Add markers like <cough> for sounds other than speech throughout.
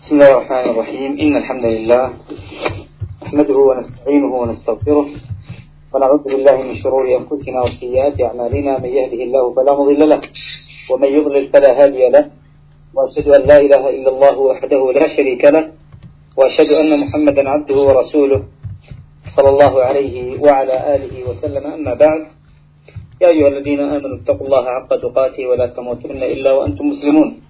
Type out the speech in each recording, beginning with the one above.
بسم الله الرحمن الرحيم. إن الحمد لله نحمده ونستعينه ونستغفره. ونعوذ بالله من شرور أنفسنا وسيئات أعمالنا. من يهده الله فلا مضل له ومن يضلل فلا هادي له. وأشهد أن لا إله إلا الله وحده لا شريك له وأشهد أن محمدا عبده ورسوله صلى الله عليه وعلى آله وسلم. أما بعد يا أيها الذين آمنوا اتقوا الله حق تقاته ولا تموتن إلا وأنتم مسلمون.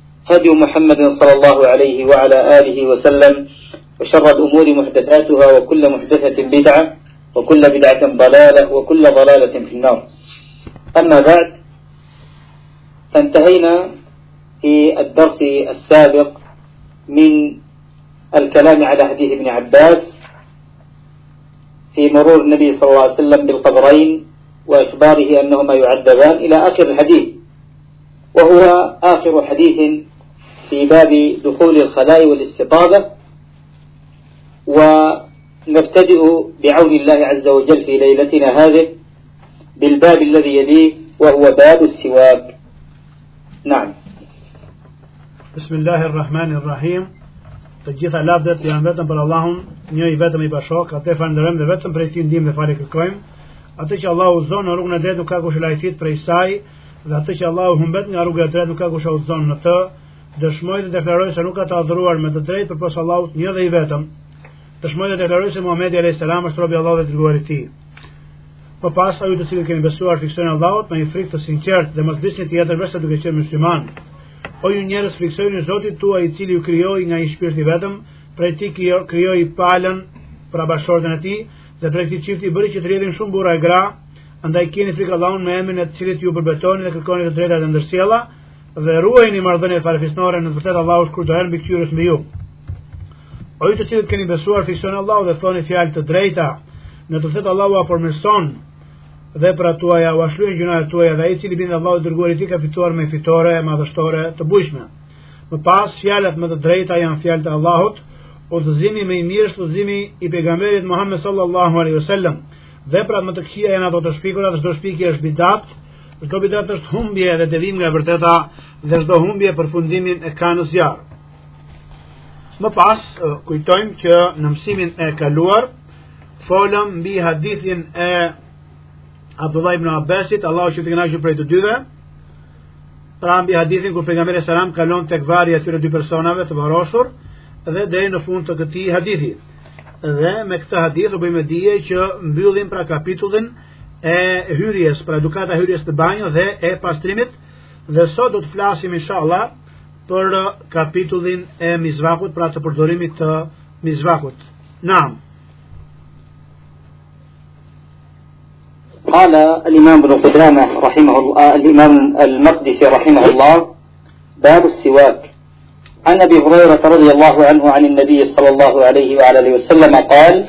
هدي محمد صلى الله عليه وعلى آله وسلم وشر الأمور محدثاتها وكل محدثة بدعة وكل بدعة ضلالة وكل ضلالة في النار. أما بعد فانتهينا في الدرس السابق من الكلام على حديث ابن عباس في مرور النبي صلى الله عليه وسلم بالقبرين وإخباره أنهما يعذبان إلى آخر الحديث وهو آخر حديث في باب دخول الخلاء والاستطابة ونبتدئ بعون الله عز وجل في ليلتنا هذه بالباب الذي يليه وهو باب السواك نعم بسم الله الرحمن الرحيم të gjitha lavdet janë vetëm për Allahun, një i vetëm i bashok, atë falenderojmë dhe vetëm prej tij ndihmë dhe falë kërkojmë. Atë që Allahu zon në rrugën e drejtë nuk ka kush lajfit prej saj, dhe atë që Allahu humbet nga rruga e drejtë nuk ka kush udhzon në të. Dëshmoj dhe deklaroj se nuk ka të adhuruar me të drejtë përpos Allahut, një dhe i vetëm. Dëshmoj dhe deklaroj se Muhamedi alayhis salam është robi i Allahut dhe dërguari i tij. Më pas ajo të cilët keni besuar fiksojnë Allahut me një frikë të sinqertë dhe mos disni tjetër veçse duke qenë musliman. O ju njerëz friksojeni Zotit tuaj i cili ju krijoi nga një shpirt i vetëm, prej tij krijoi palën për bashkëshortën e tij dhe prej këtij çifti bëri që të rrjedhin shumë burra e gra, andaj keni frikë Allahun me emrin e të cilit ju përbetoni dhe kërkoni të drejtat e ndërsjella dhe ruajini marrëdhëniet farefisnore në të vërtetë Allahu është kurdoher mbi këtyres mbi ju. O ju të cilët keni besuar fiksojeni Allahun dhe thoni fjalë të drejta, në të vërtetë Allahu apo përmirëson veprat tuaja u ashlyen gjunat tuaja dhe ai i cili bindë Allahu dërguari i tij ka fituar me fitore madhështore të bujshme. Më pas fjalët më të drejta janë fjalët e Allahut, udhëzimi më i mirë është udhëzimi i pejgamberit Muhammed sallallahu alaihi wasallam. Veprat më të këqija janë ato të shpikura dhe çdo shpikje është bidat, çdo bidat është humbje dhe devim nga e vërteta dhe çdo humbje përfundimin e ka në zjarr. Më pas kujtojmë që në mësimin e kaluar folëm mbi hadithin e Abdullah ibn Abbasit, Allahu që të kënaqë prej të dyve. Pra mbi hadithin kur pejgamberi selam kalon tek varri atyre dy personave të varrosur dhe deri në fund të këtij hadithi. Dhe me këtë hadith u bëjmë dije që mbyllim pra kapitullin e hyrjes, pra edukata hyrjes të banjo dhe e pastrimit dhe sot do të flasim inshallah për kapitullin e mizvakut, pra të përdorimit të mizvakut. Naam. قال الإمام ابن قدامة رحمه الله الإمام المقدسي رحمه الله باب السواك عن أبي هريرة رضي الله عنه عن النبي صلى الله عليه وعلى آله وسلم قال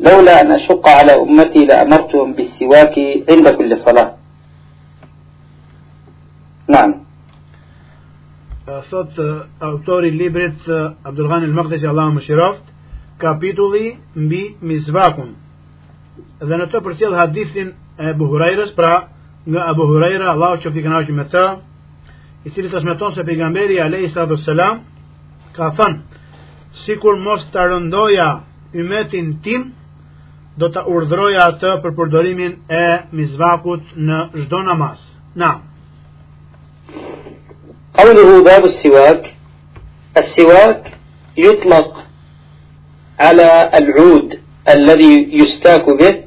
لولا أن أشق على أمتي لأمرتهم بالسواك عند كل صلاة نعم Thot autori i librit Abdulghan al-Maqdisi Allahu mëshiroft, kapitulli mbi mizvakun. Dhe në të përcjell hadithin e Abu Hurairës, pra nga Abu Huraira, Allahu qoftë i kënaqur me të, i cili transmeton se pejgamberi alayhi salatu sallam ka thënë, sikur mos ta rëndoja ymetin tim, do ta urdhroja atë për përdorimin e mizvakut në çdo namaz. Na. قوله باب السواك السواك يطلق على العود الذي يستاك به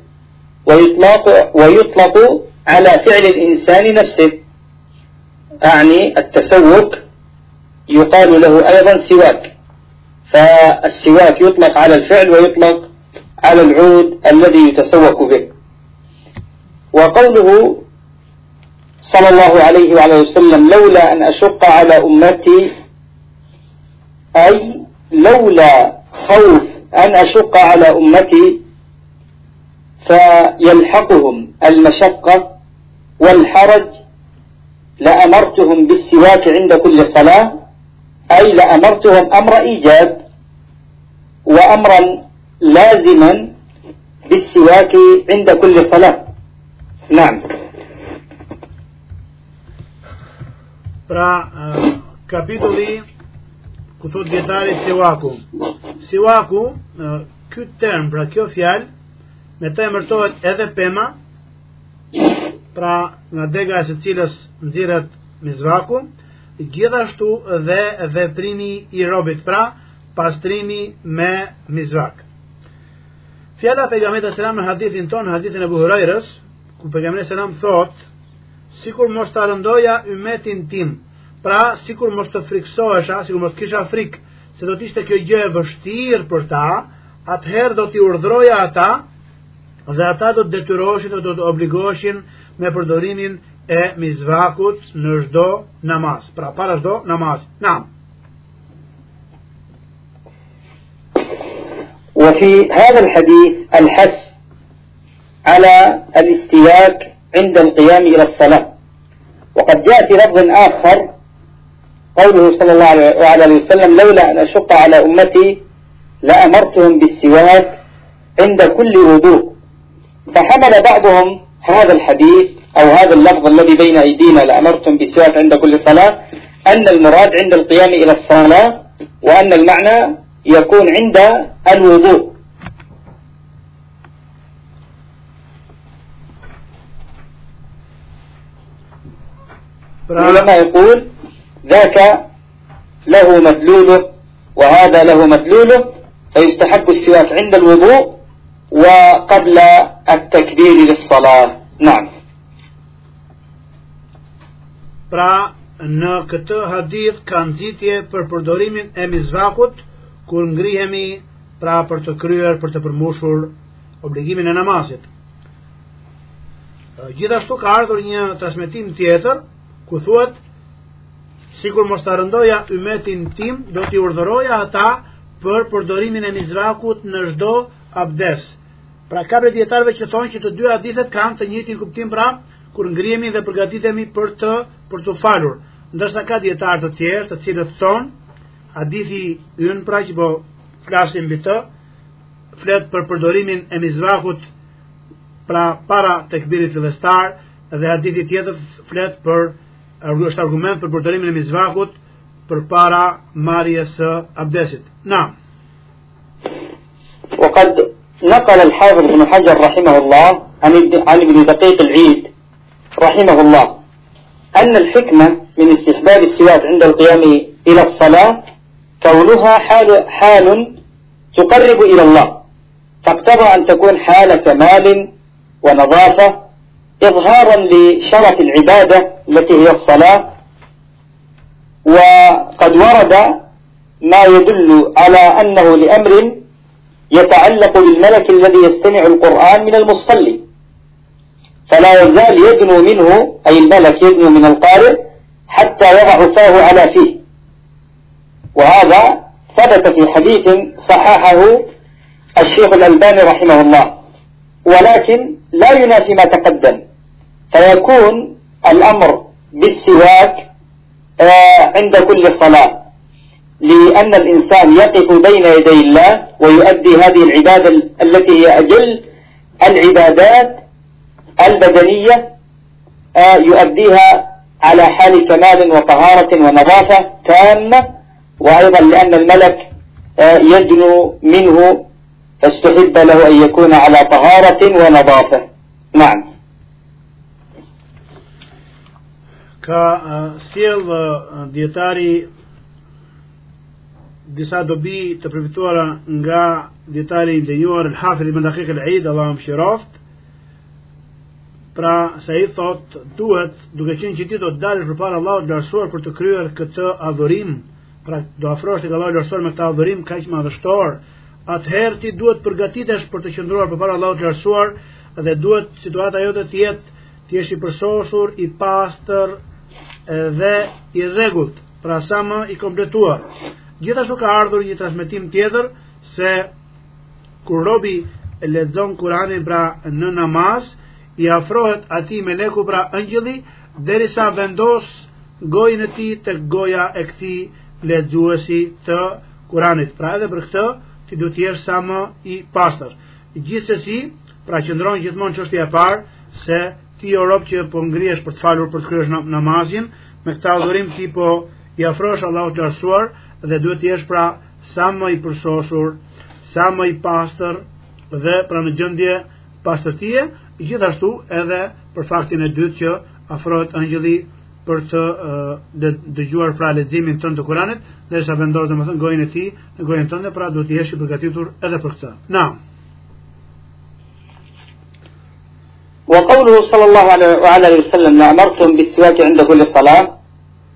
ويطلق ويطلق على فعل الإنسان نفسه أعني التسوك يقال له أيضا سواك فالسواك يطلق على الفعل ويطلق على العود الذي يتسوك به. وقوله صلى الله عليه وعلى وسلم لولا أن أشق على أمتي أي لولا خوف أن أشق على أمتي فيلحقهم المشقة والحرج لأمرتهم بالسواك عند كل صلاة أي لأمرتهم أمر إيجاب. وأمرا لازما بالسواك عند كل صلاة نعم Pra, kapitulli ku thot djetari siwaku. Siwaku, ky term, pra kjo fjalë, me të emërtohet edhe pema, pra nga dega e së cilës nxirret mizvaku, gjithashtu dhe veprimi i robit, pra pastrimi me mizvak. Fjala pejgamberit sallallahu në hadithin ton, hadithin e Abu Hurairës, ku pejgamberi sallallahu thotë sikur mos të rëndoja ymetin tim, pra sikur mos të friksohesha, sikur mos kisha frikë se do të ishte kjo gjë e vështirë për ta, atëherë do t'i urdhroja ata dhe ata do të detyroheshin do të obligoheshin me përdorimin e mizvakut në çdo namaz, pra para çdo namaz. Naam. وفي هذا الحديث الحث على الاستياك عند القيام إلى الصلاة. وقد جاء في لفظ آخر قوله صلى الله عليه وسلم لولا أن أشق على أمتي لأمرتهم بالسواك عند كل وضوء. فحمل بعضهم هذا الحديث أو هذا اللفظ الذي بين أيدينا لأمرتم بالسواك عند كل صلاة أن المراد عند القيام إلى الصلاة وأن المعنى يكون عند الوضوء. العلماء يقول ذاك له مدلوله وهذا له مدلوله فيستحب السواك عند الوضوء وقبل التكبير للصلاة. نعم. Pra, në këtë hadith ka nxitje për përdorimin e mizvakut kur ngrihemi pra për të kryer, për të përmbushur obligimin e namazit. Gjithashtu ka ardhur një transmetim tjetër ku thuhet sikur mos ta rëndoja ymetin tim, do t'i urdhëroja ata për përdorimin e mizrakut në çdo abdes. Pra ka për dietarëve që thonë që të dy hadithet kanë të njëjtin kuptim pra kur ngrihemi dhe përgatitemi për të për të falur. Ndërsa ka dietarë të tjerë të cilët thonë hadithi ynë pra që po flasim mbi të flet për përdorimin e mizrakut pra para tekbirit fillestar dhe hadithi tjetër flet për është argument për përdorimin e mizvakut për para marjes së abdesit. Na. وقد نقل الحافظ ابن حجر رحمه الله عن عن ابن دقيق العيد رحمه الله أن الحكمة من استحباب السواك عند القيام إلى الصلاة كونها حال حال تقرب إلى الله. فاقتضى أن تكون حال كمال ونظافة إظهارا لشرف العبادة التي هي الصلاة. وقد ورد ما يدل على أنه لأمر يتعلق بالملك الذي يستمع القرآن من المصلي. فلا يزال يدنو منه أي الملك يدنو من القارئ حتى يضع فاه على فيه. وهذا ثبت في حديث صححه الشيخ الألباني رحمه الله. ولكن لا ينافي ما تقدم. فيكون الأمر بالسواك آه، عند كل صلاة. لأن الإنسان يقف بين يدي الله ويؤدي هذه العبادة التي هي أجل العبادات البدنية آه، يؤديها على حال كمال وطهارة ونظافة تامة. وأيضا لأن الملك آه، يدنو منه فاستحب له أن يكون على طهارة ونظافة نعم ka sjell dietari disa dobi të përfituara nga dietari i ndenjuar El Hafidh ibn Daqiq El Eid Allahu mëshiroft pra se i thot duhet duke qenë që ti do të dalësh përpara Allahut të lartësuar për të kryer këtë adhurim pra do afrohesh tek Allahu lartësuar me këtë adhurim kaq madhështor atëherë ti duhet përgatitesh për të qëndruar përpara Allahut të lartësuar dhe duhet situata jote të jetë ti jesh i përsosur i pastër dhe i rregullt, pra sa më i kompletuar. Gjithashtu ka ardhur një transmetim tjetër se kur robi lexon Kur'anin pra në namaz, i afrohet atij meleku pra ëngjëlli derisa vendos gojën e tij tek goja e këtij lexuesi të Kur'anit. Pra edhe për këtë ti duhet të jesh sa më i pastër. Gjithsesi, pra qëndron gjithmonë çështja e parë se ti o rob që po ngrihesh për të falur për të kryer namazin, me këtë adhurim ti po i afrosh Allahut të arsuar dhe duhet të jesh pra sa më i përsosur, sa më i pastër dhe pra në gjendje pastërtie, gjithashtu edhe për faktin e dytë që afrohet angjëlli për të dëgjuar pra leximin tënd të Kuranit, dhe sa vendos domethënë gojën e tij, në gojën tënde pra duhet të jesh i përgatitur edhe për këtë. Na. وقوله صلى الله عليه وسلم أمرتم بالسواك عند كل صلاة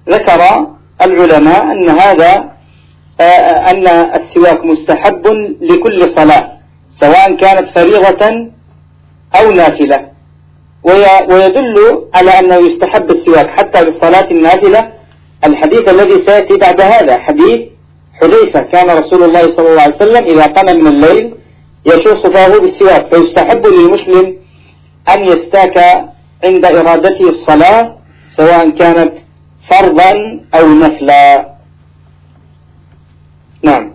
ذكر العلماء أن هذا أن السواك مستحب لكل صلاة سواء كانت فريضة أو نافلة ويدل على أنه يستحب السواك حتى بالصلاة النافلة. الحديث الذي سيأتي بعد هذا حديث حذيفة. كان رسول الله صلى الله عليه وسلم إذا قام من الليل يشوص فاه بالسواك فيستحب للمسلم أن يستاك عند إرادته الصلاة سواء كانت فرضا أو نفلا. نعم.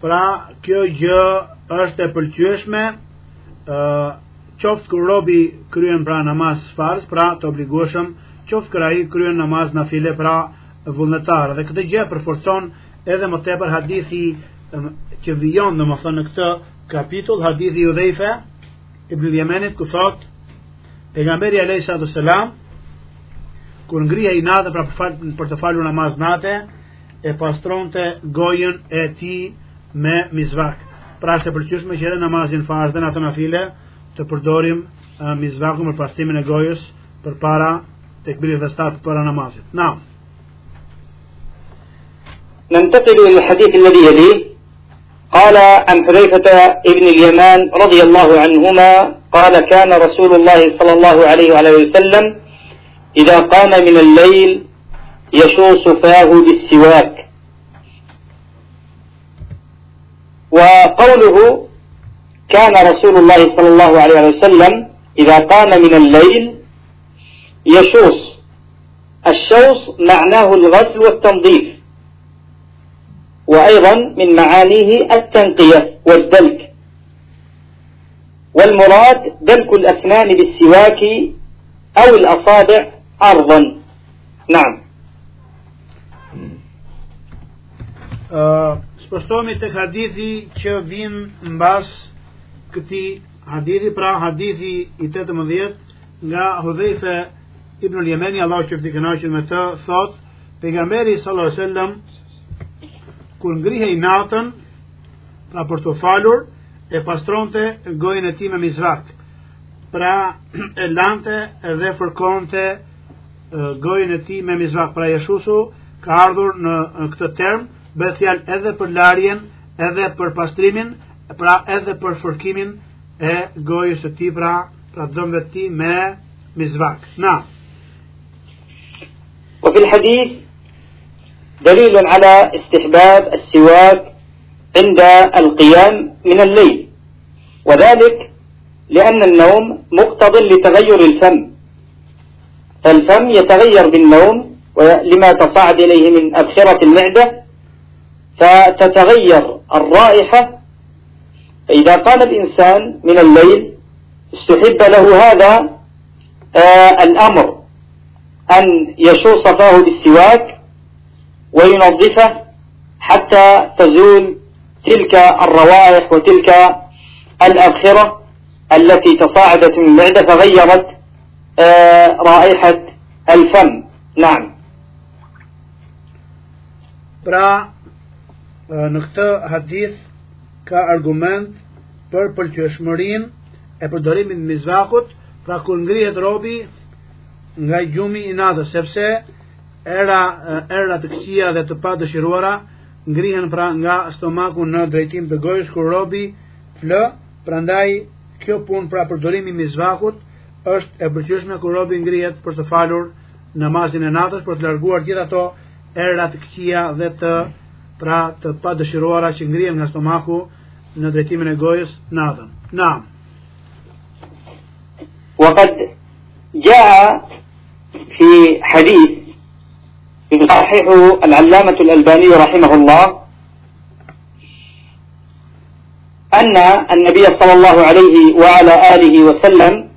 Pra, kjo gjë është e qoftë kur robi kryen pra namaz farz, pra të obligueshëm, qoftë kur ai kryen namaz nafile pra vullnetar. Dhe këtë gjë përforcon edhe më tepër hadithi që vijon domethënë në këtë kapitull, hadithi Udhaifa ibn Yemenit ku thot pejgamberi alayhi salatu sallam kur ngrihej i natë pra për të falur namaz natë e pastronte gojën e tij me mizvak. Pra është e pëlqyeshme që edhe namazin farz dhe natën nafile të përdorim mizvakun për pastrimin e gojës përpara tekbirit dhe stat para namazit. Naam. ننتقل إلى الحديث الذي يليه قال عن حذيفة ابن اليمان رضي الله عنهما قال كان رسول الله صلى الله عليه وعلى وسلم إذا قام من الليل يشوص فاه بالسواك وقوله كان رسول الله صلى الله عليه وسلم إذا قام من الليل يشوص. الشوص معناه الغسل والتنظيف وأيضا من معانيه التنقية والدلك. والمراد دلك الأسنان بالسواك أو الأصابع أرضا. نعم. Spështomi të hadithi që këti hadithi, pra hadithi i 18 nga Hudhejfe Ibn Jemeni, Allah që fëti kënaqin me të, thot, pejgamberi sallallahu sallam kur ngrihej natën pra për të falur e pastronte gojën e tij me mizrak. Pra <clears throat> e lante edhe fërkonte gojën e tij me mizrak. Pra jeshusu ka ardhur në, në këtë term bëhet fjalë edhe për larjen edhe për pastrimin pra edhe për fërkimin e gojës së tij pra pra dëmve tij me mizrak na. وفي الحديث دليل على استحباب السواك عند القيام من الليل وذلك لأن النوم مقتض لتغير الفم فالفم يتغير بالنوم لما تصاعد إليه من أبخرة المعدة فتتغير الرائحة فإذا قام الإنسان من الليل استحب له هذا آه الأمر أن يشوص فاه بالسواك وينظفه حتى تزول تلك الروائح وتلك الأبخرة التي تصاعدت من المعدة فغيرت آه، رائحة الفم. نعم. Pra, në këtë hadith ka argument për pëlqyeshmërin e përdorimin e mizvakut, pra kur ngrihet robi nga gjumi i natës, sepse era era të këqija dhe të pa dëshiruara ngrihen pra nga stomaku në drejtim të gojës kur robi flë, prandaj kjo punë pra përdorimi i mizvakut është e pëlqyeshme kur robi ngrihet për të falur namazin e natës për të larguar gjithë ato era të këqija dhe të pra të pa dëshiruara që ngrihen nga stomaku në drejtimin e gojës natën. Naam. وقد جاء في حديث يصححه العلامة الألباني رحمه الله أن النبي صلى الله عليه وعلى آله وسلم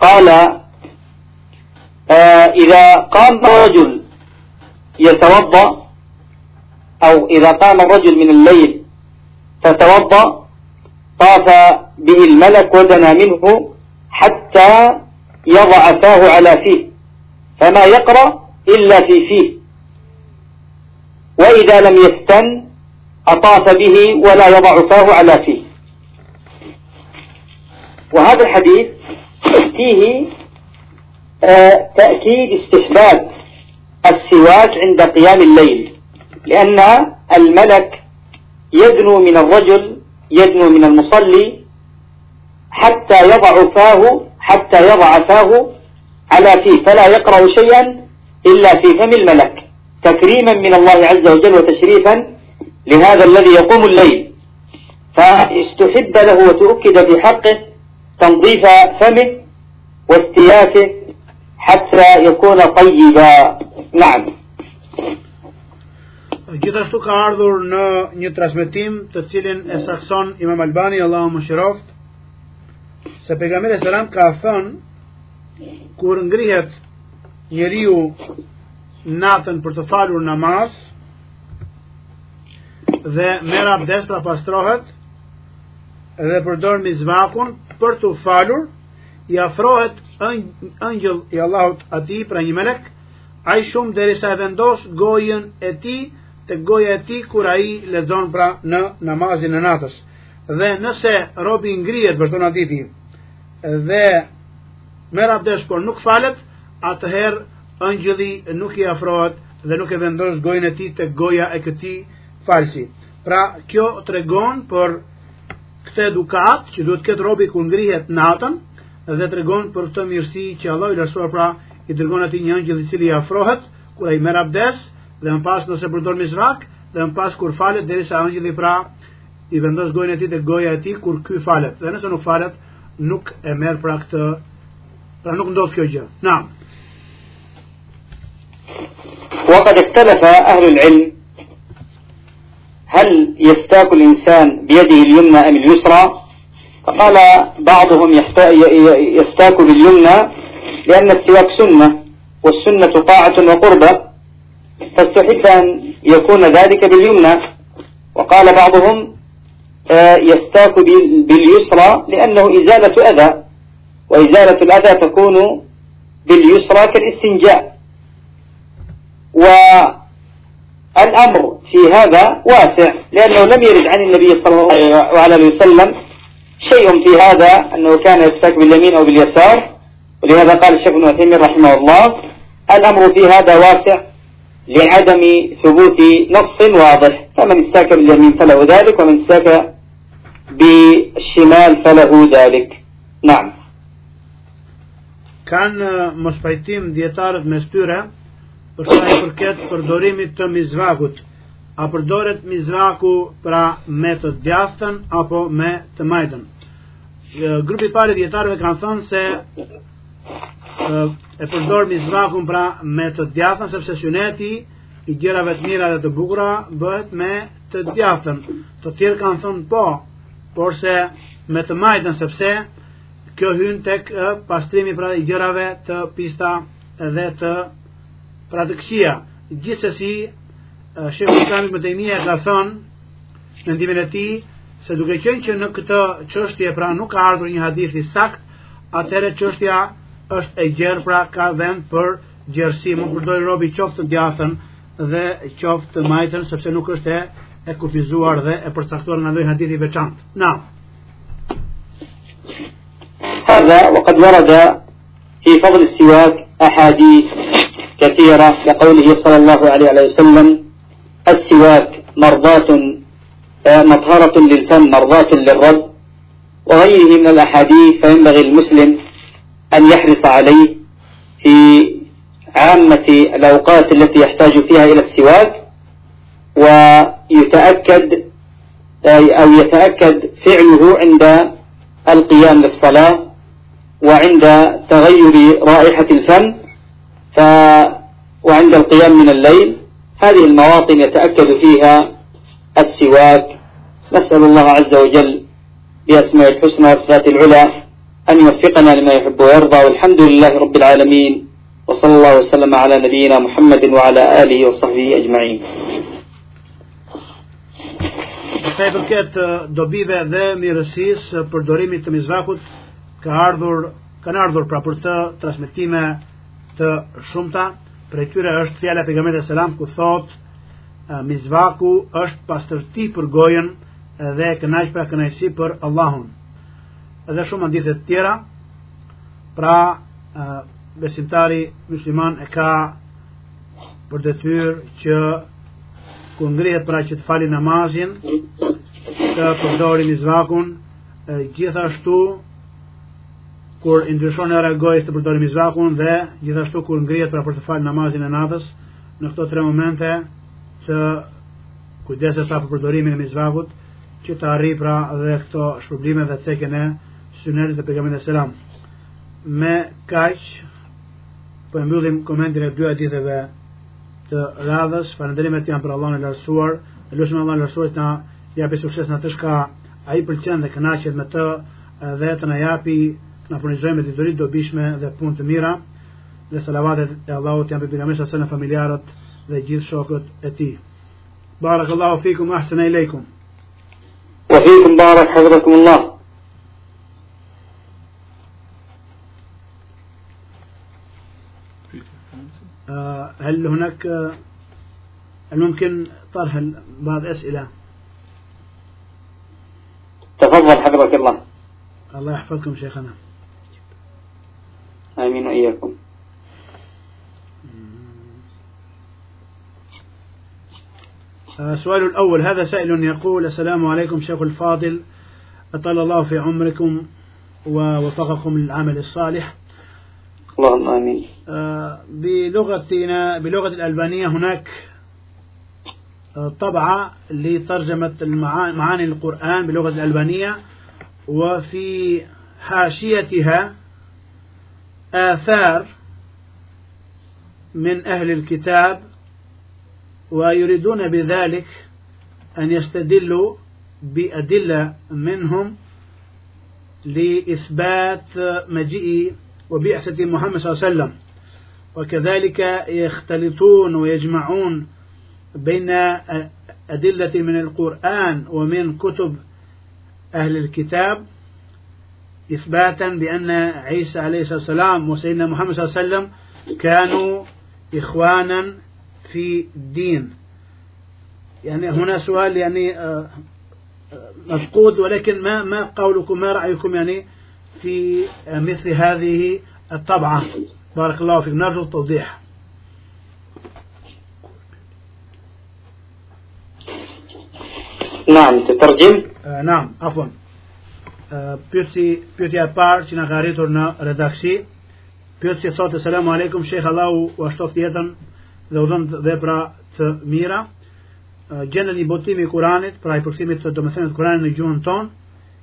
قال آه إذا قام رجل يتوضأ أو إذا قام الرجل من الليل فتوضأ طاف به الملك ودنا منه حتى يضع فاه على فيه فما يقرأ إلا في فيه. وإذا لم يستن أطاف به ولا يضع فاه على فيه. وهذا الحديث فيه آه تأكيد استحباب السواك عند قيام الليل لأن الملك يدنو من الرجل يدنو من المصلي حتى يضع فاه حتى يضع فاه على فيه. فلا يقرأ شيئا إلا في فم الملك. تكريما من الله عز وجل وتشريفا لهذا الذي يقوم الليل. فاستحب له وتؤكد في حقه تنظيف فمه واستيافه حتى يكون طيبا. نعم. Gjithashtu ka ardhur në një transmetim të cilin e sakson Imam Albani Allahu mëshiroft se pejgamberi selam ka thënë kur ngrihet njeriu natën për të falur namaz dhe merr abdes pra pastrohet dhe përdor mizvakun për të falur i afrohet ëngjëll i Allahut atij pra një melek ai shumë derisa e vendos gojën e tij të goja e ti kur a i lezon pra në namazin e natës. Dhe nëse robi ngrijet vërton atiti dhe merë abdesh por nuk falet, atëherë ëngjëli nuk i afrohet dhe nuk e vendos gojën e ti të goja e këti falsi. Pra kjo të regon për këtë edukat që duhet këtë robi kur ngrihet natën dhe të regon për këtë mirësi që Allah i lërsuar pra i dërgon ati një ëngjëli cili i afrohet kur a i merë abdesh dhe më pas nëse përdor mizrak dhe më pas kur falet dhe sa angjëlli pra i vendos gojën e tij te goja e tij kur ky falet dhe nëse nuk falet nuk e merr pra këtë pra nuk ndodh kjo gjë na وقد اختلف أهل العلم هل يستاك الإنسان بيده اليمنى أم اليسرى فقال بعضهم يستاك باليمنى لأن السواك سنة والسنة طاعة وقربة فاستحب أن يكون ذلك باليمنى. وقال بعضهم آه، يستاك باليسرى لأنه إزالة أذى. وإزالة الأذى تكون باليسرى كالاستنجاء. والأمر في هذا واسع لأنه لم يرد عن النبي صلى الله عليه وسلم شيء في هذا أنه كان يستاك باليمين أو باليسار. ولهذا قال الشيخ ابن عثيمين رحمه الله الأمر في هذا واسع. لعدم ثبوت نص واضح فمن استاك باليمين فله ذلك ومن استاك بالشمال فله ذلك نعم kanë mos pajtim djetarët me styre për sa i përket përdorimit të mizvakut a përdoret mizvaku pra me të djastën apo me të majtën grupi pari djetarëve kanë thonë se e përdor mizvakun pra me të djathën sepse syneti i gjërave të mira dhe të bukura bëhet me të djathën. Të tjerë kanë thënë po por se me të majtën sepse kjo hyn tek pastrimi pra i gjërave të pista dhe të pra të këshia gjithsesi shefë islamit më të imia ka thënë në ndimin e ti se duke qenë që në këtë qështje pra nuk ka ardhur një hadith i sakt atëre qështja është e gjerë pra ka vend për gjerësi më përdojë robi qoftë të djathën dhe qoftë të majtën sepse nuk është e e kufizuar dhe e përcaktuar nga ndonjë hadith i veçantë. Na. هذا وقد ورد في فضل السواك أحاديث كثيرة كقوله صلى الله عليه وسلم السواك مرضاة مطهرة للفم مرضاة للرب وغيره من الأحاديث فينبغي المسلم أن يحرص عليه في عامة الأوقات التي يحتاج فيها إلى السواك ويتأكد أو يتأكد فعله عند القيام للصلاة وعند تغير رائحة الفم ف وعند القيام من الليل. هذه المواطن يتأكد فيها السواك. نسأل الله عز وجل بأسماء الحسنى وصفات العلى أن يوفقنا لما يحب ويرضى والحمد لله رب العالمين وصلى الله وسلم على نبينا محمد وعلى آله وصحبه أجمعين Sa i përket dobive dhe mirësisë përdorimit të mizvakut, ka ardhur, kanë ardhur pra për të transmitime të shumta, për e tyre është fjala pejgamberit selam ku thot mizvaku është pastërti për gojën dhe kënaq pra kënaqësi për Allahun. Edhe shumë hadithe të tjera, pra besimtari musliman e ka për detyrë që ku ngrihet pra që të fali namazin të përdori mizvakun gjithashtu kur i ndryshon era gojës të përdori mizvakun dhe gjithashtu kur ngrihet pra për të fali namazin e natës në këto tre momente të kujdeset pra për përdorimin e mizvakut që të arri pra dhe këto shpërblime dhe cekën e synetit të e selam me kaq po e mbyllim komentin e dy haditheve të radhës, falënderimet janë për Allahun e lartësuar, lutem Allahun e lartësuar të japë sukses në atë çka ai pëlqen dhe kënaqet me të dhe të na japi të na furnizojë me ditë dobishme dhe punë të mira dhe salavatet e Allahut janë për pejgamberin sa në familjarët dhe gjithë shokët e tij. Barakallahu fikum ahsana ilaykum. Wa fikum barak hadrakum هل هناك هل ممكن طرح بعض أسئلة؟ تفضل حفظك الله. الله يحفظكم شيخنا. آمين وإياكم. السؤال الأول هذا سائل يقول السلام عليكم شيخ الفاضل. أطال الله في عمركم ووفقكم للعمل الصالح. اللهم آمين. بلغتنا بلغة الألبانية هناك طبعة لترجمة معاني القرآن بلغة الألبانية وفي حاشيتها آثار من أهل الكتاب ويريدون بذلك أن يستدلوا بأدلة منهم لإثبات مجيء وبعثة محمد صلى الله عليه وسلم. وكذلك يختلطون ويجمعون بين أدلة من القرآن ومن كتب أهل الكتاب إثباتا بأن عيسى عليه الصلاة والسلام وسيدنا محمد صلى الله عليه وسلم كانوا إخوانا في الدين. يعني هنا سؤال يعني مفقود ولكن ما ما قولكم ما رأيكم يعني في مثل هذه الطبعة بارك الله فيك نرجو التوضيح نعم تترجم آه نعم عفوا pyetsi pyetja e parë që na ka arritur në redaksi pyetja thotë selam aleikum sheikh Allahu u ashtoft jetën dhe u dhon vepra të mira gjendet një botim i Kuranit pra i përkthimit të domethënit Kuranit në gjuhën tonë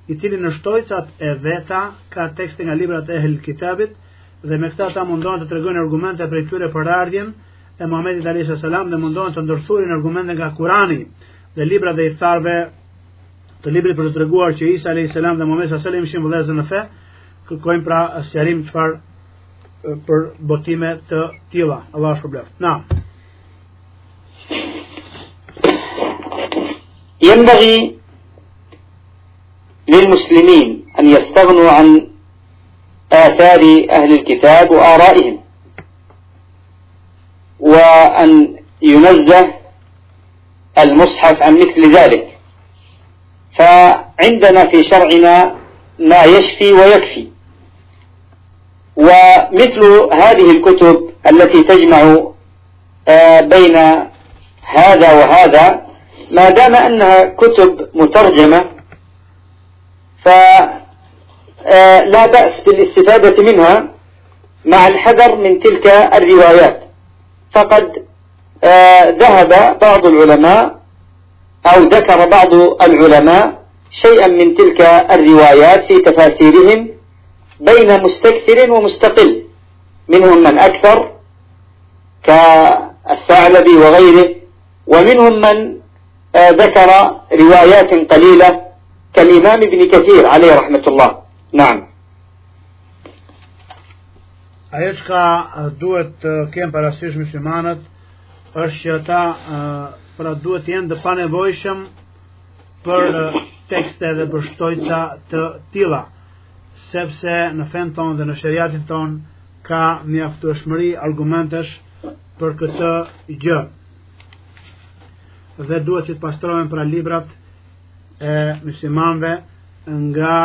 i cili në shtojcat e veta ka tekste nga librat e ehl kitabit dhe me këta ta mundohen të tregojnë argumente për tyre për ardhjen e Muhamedit alayhis salam dhe mundohen të ndërthurin argumente nga Kurani dhe libra dhe i tharve të librit për të treguar që Isa alayhis salam dhe Muhamedi sallallahu alaihi wasallam ishin vëllezër në fe kërkojnë pra sqarim çfarë për botime të tilla Allah shpërblet na ينبغي للمسلمين أن يستغنوا عن آثار أهل الكتاب وآرائهم وأن ينزه المصحف عن مثل ذلك. فعندنا في شرعنا ما يشفي ويكفي. ومثل هذه الكتب التي تجمع آه، بين هذا وهذا ما دام أنها كتب مترجمة فلا آه، بأس بالاستفادة منها مع الحذر من تلك الروايات. فقد آه، ذهب بعض العلماء أو ذكر بعض العلماء شيئا من تلك الروايات في تفاسيرهم بين مستكثر ومستقل. منهم من أكثر كالثعلبي وغيره ومنهم من آه، ذكر روايات قليلة كالإمام ابن كثير عليه رحمة الله نعم Ajo që ka duhet të kemë parasysh muslimanët është që ata pra duhet të jenë të panevojshëm për tekste dhe për shtojca të tilla, sepse në fen tonë dhe në shariatin ton ka mjaftueshmëri argumentesh për këtë gjë. Dhe duhet që të pastrohen pra librat e muslimanëve nga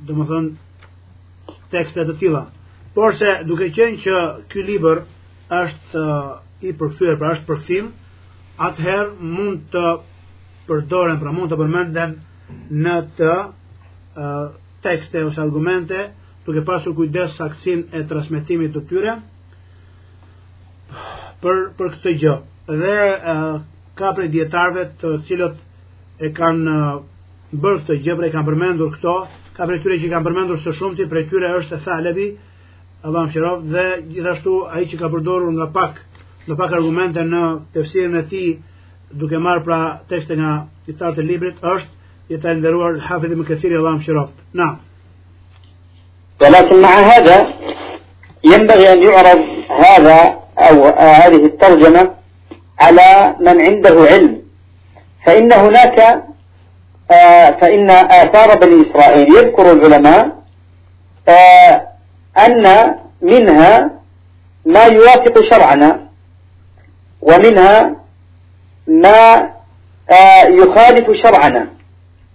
do më thënë tekste të tilla. Por se duke qenë që ky libër është i përkthyer, pra është përkthim, atëherë mund të përdoren, pra mund të përmenden në të uh, tekste ose argumente, duke pasur kujdes saksin e transmetimit të tyre për për këtë gjë. Dhe uh, ka prej dietarëve të cilët e kanë uh, bërë këtë gjë, pra e kanë përmendur këto, ka prej tyre që kanë përmendur së shumti, prej tyre është Thalebi, Allah më dhe gjithashtu ai që ka përdorur nga pak në pak argumente në tefsirin e tij duke marrë pra tekste nga citat e librit është i të nderuar Hafidh ibn Kathir Allah më shiroft. Na. ولكن مع هذا ينبغي أن يعرض هذا أو هذه الترجمة على من عنده علم فإن هناك فإن آثار بني إسرائيل يذكر العلماء أن منها ما يوافق شرعنا ومنها ما آه، يخالف شرعنا.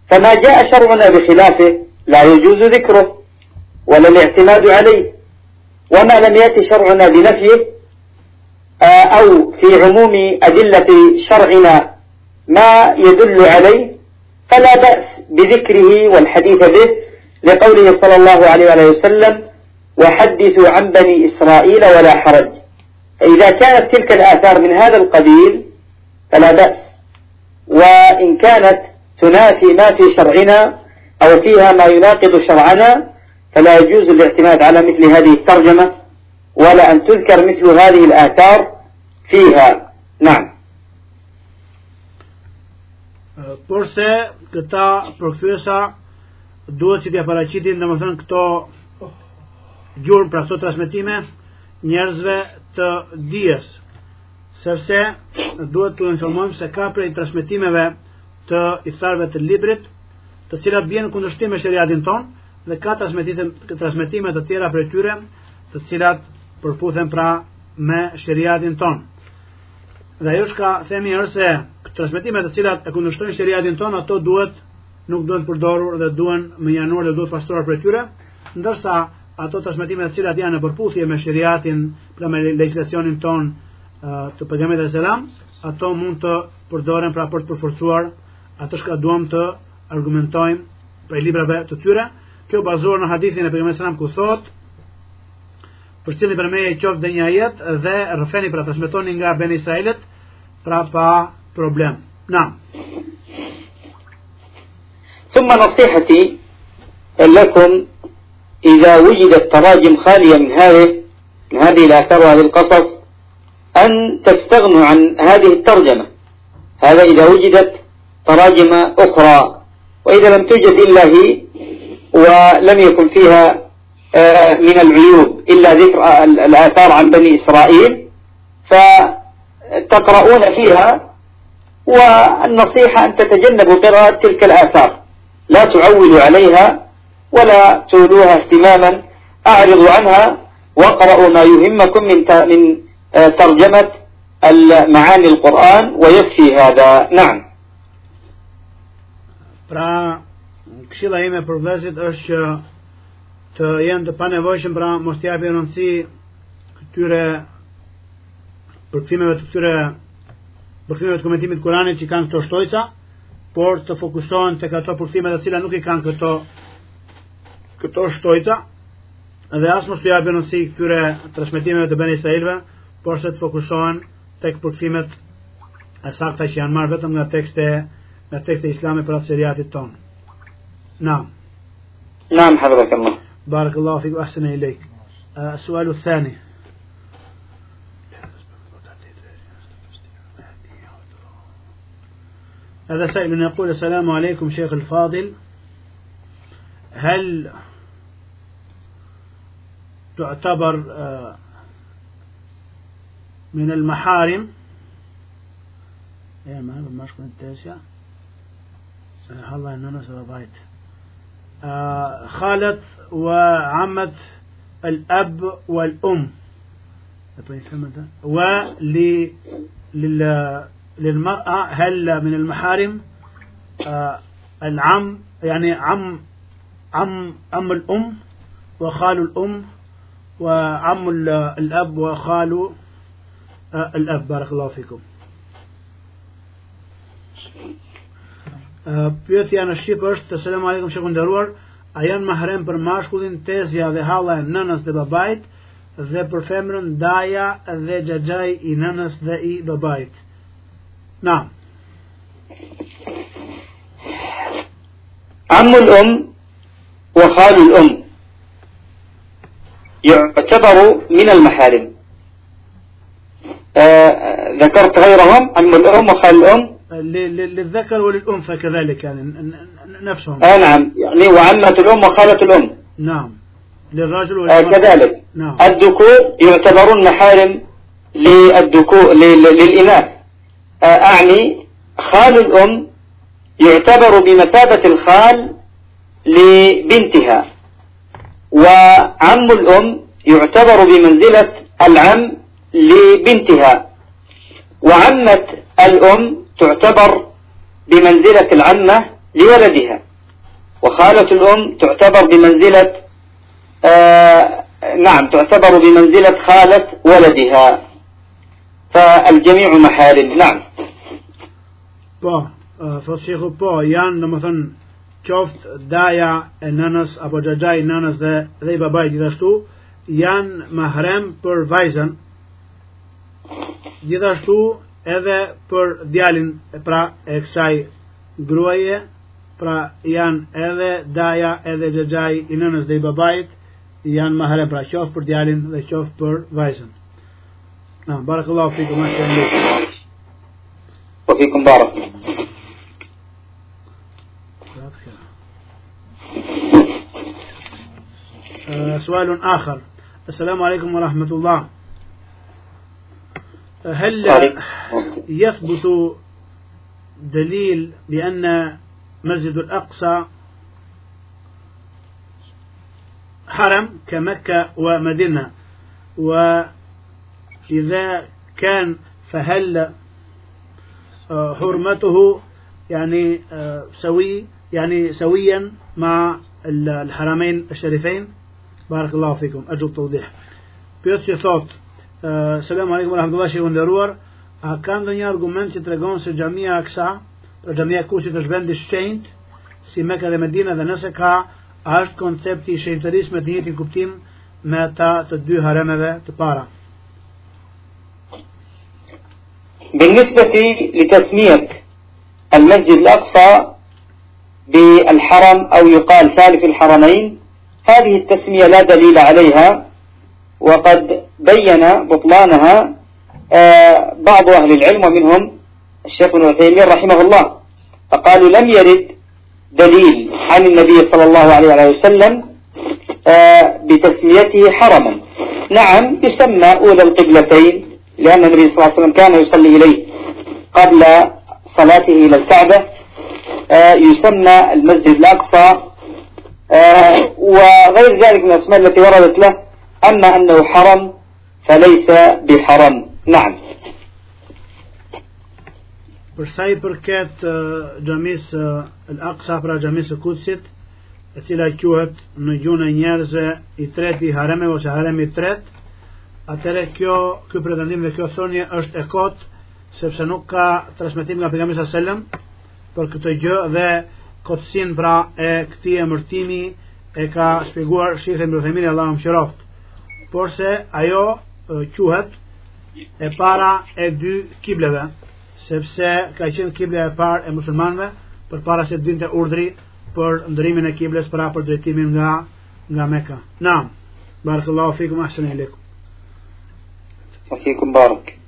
فما جاء شرعنا بخلافه لا يجوز ذكره ولا الاعتماد عليه. وما لم يأتي شرعنا بنفيه آه، أو في عموم أدلة شرعنا ما يدل عليه فلا بأس بذكره والحديث به لقوله صلى الله عليه وسلم وحدثوا عن بني إسرائيل ولا حرج. فإذا كانت تلك الآثار من هذا القبيل فلا بأس. وإن كانت تنافي ما في شرعنا أو فيها ما يناقض شرعنا فلا يجوز الاعتماد على مثل هذه الترجمة ولا أن تذكر مثل هذه الآثار فيها. نعم. Porse këta përkthyesa duhet që t'ja paraqitin domethënë këto gjurë pra këto transmitime njerëzve të dijes. Sepse duhet të informojmë se ka prej transmitimeve të isarve të librit të cilat bjenë kundërshtim me shariatin ton dhe ka transmitime të tjera prej tyre të cilat përputhen pra me shariatin ton. Dhe ajo shka themi është se transmitime të cilat e kundërshtojnë shariatin ton ato duhet nuk duhet përdorur dhe duhen më januar dhe duhet pastruar prej tyre ndërsa ato transmetime të cilat janë në përputhje me shariatin, pra me legjislacionin ton të pejgamberit selam, ato mund të përdoren pra për të përforcuar ato që duam të argumentojmë për librave të tyre. Kjo bazohet në hadithin e pejgamberit selam ku thot për cilin për me e qoftë dhe një ajet dhe rëfeni pra transmetoni nga Ben Israelit pra pa problem. Na. ثم نصيحتي لكم إذا وجدت تراجم خالية من هذه من هذه الآثار وهذه القصص أن تستغنوا عن هذه الترجمة هذا إذا وجدت تراجم أخرى وإذا لم توجد إلا هي ولم يكن فيها آه، من العيوب إلا ذكر الآثار عن بني إسرائيل فتقرؤون فيها والنصيحة أن تتجنبوا قراءة تلك الآثار. لا تعولوا عليها ولا تولوها اهتماما. أعرضوا عنها واقرأوا ما يهمكم من من آه، ترجمة معاني القرآن ويكفي هذا. نعم. Pra, këshilla ime për vëzit është që të jenë të panevojshëm pra mos t'japi rëndësi këtyre përkthimeve të këtyre përkthyme të komentimit Kuranit që kanë këto shtojca, por të fokusohen tek ato përkthime të cilat nuk i kanë këto këto shtojca dhe as mos të japin nësi këtyre transmetimeve të bënë Israelve, por se të fokusohen tek përkthimet e sakta që janë marrë vetëm nga tekste nga tekste islame për atë seriatit tonë. Naam. Naam, hafidhakallah. Barakallahu fik wa ahsana ilayk. Uh, sualu thani. هذا سائل يقول السلام عليكم شيخ الفاضل. هل تعتبر آه، من المحارم؟ إيه ما ما شكون التاسع الله إنه نسر بايت. آه، خالة وعمة الأب والأم. ول للمرأة هل من المحارم آه، العم يعني عم عم عم الأم وخال الأم وعم الأب وخال آه، الأب بارك الله فيكم Pyetja në Shqip është, selam aleikum shekun nderuar, a janë mahrem për mashkullin tezja dhe halla e nënës dhe babait dhe për femrën daja dhe xhaxhai i nënës dhe i babait. Na. عم الأم وخال الأم يعتبر من المحارم. آه ذكرت غيرهم عم الأم وخال الأم؟ للذكر وللأنثى كذلك يعني نفسهم. آه نعم. يعني وعمة الأم وخالة الأم. نعم. للرجل آه كذلك. نعم. الذكور يعتبرون محارم للذكور للإناث. آه أعني خال الأم يعتبر بمثابة الخال لبنتها وعم الأم يعتبر بمنزلة العم لبنتها وعمة الأم تعتبر بمنزلة العمة لولدها وخالة الأم تعتبر بمنزلة آه نعم تعتبر بمنزلة خالة ولدها. فالجميع محارم نعم Po, thot shehu po, janë në më thënë qoftë daja e nënës apo gjagja i nënës dhe, dhe i babaj gjithashtu, janë mahrem për vajzën, gjithashtu edhe për djalin pra e kësaj gruaje pra janë edhe daja edhe xhaxhai i nënës dhe i babait janë mahrem pra qoftë për djalin dhe qoftë për vajzën Na, barakallahu fikum ma sha Allah. وفيكم بارك. سؤال آخر. السلام عليكم ورحمة الله. هل يثبت دليل بأن مسجد الأقصى حرم كمكة ومدينة؟ وإذا كان فهل آه، حرمته يعني آه، سوي يعني سويا مع الحرمين الشريفين بارك الله فيكم أرجو التوضيح بيوتشي ثوت Selam aleikum warahmatullahi shehun nderuar. A ka ndonjë argument që tregon se xhamia Aksa, pra xhamia e Kushit është vend i shenjtë, si Mekka dhe Medina dhe nëse ka, a është koncepti i shenjtërisë me të njëjtin kuptim me ata të dy haremeve të para? بالنسبة لتسمية المسجد الأقصى بالحرم أو يقال ثالث الحرمين هذه التسمية لا دليل عليها وقد بين بطلانها آه، بعض أهل العلم ومنهم الشيخ ابن عثيمين رحمه الله فقالوا لم يرد دليل عن النبي صلى الله عليه وسلم آه، بتسميته حرما. نعم يسمى أولى القبلتين لأن النبي صلى الله عليه وسلم كان يصلي إليه قبل صلاته إلى الكعبة. آه، يسمى المسجد الأقصى. وغير ذلك من الأسماء التي وردت له أما أنه حرم فليس بحرم. نعم. Për sa i përket uh, xhamis uh, Al-Aqsa pra xhamis së Kutsit, e cila quhet në gjuhën e njerëzve i treti hareme ose haremi i tret, atëre kjo ky pretendim dhe kjo thonje është e kot sepse nuk ka transmetim nga pejgamberi sallallahu alajhi wasallam për këtë gjë dhe kotsin pra e këtij emërtimi e ka shpjeguar Sheikh Ibn Uthaymeen Allahu mëshiroft. Por se ajo quhet e para e dy kibleve sepse ka qenë kibla e parë e muslimanëve për para se dinte urdhri për ndërimin e kibles para për drejtimin nga nga Mekka. Naam. Barakallahu fikum ahsana ilaykum. وفيكم بارك.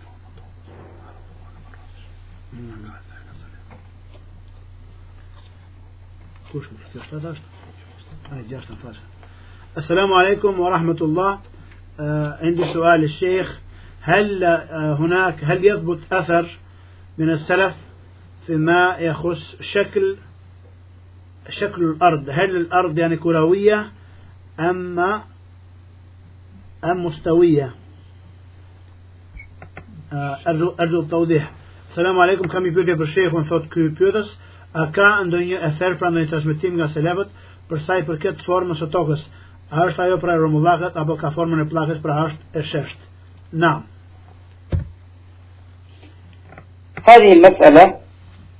السلام عليكم ورحمة الله. عندي سؤال الشيخ. هل هناك هل يثبت أثر من السلف فيما يخص شكل شكل الأرض؟ هل الأرض يعني كروية أم أم مستوية؟ أرجو أرجو التوضيح السلام عليكم كم يبيت për shehun thot ky pyetës a ka ndonjë ether pra ndonjë transmetim nga selebët për sa i përket formës së tokës a është ajo pra rromullakët apo ka formën e pllakës pra është e shesht نعم هذه المسألة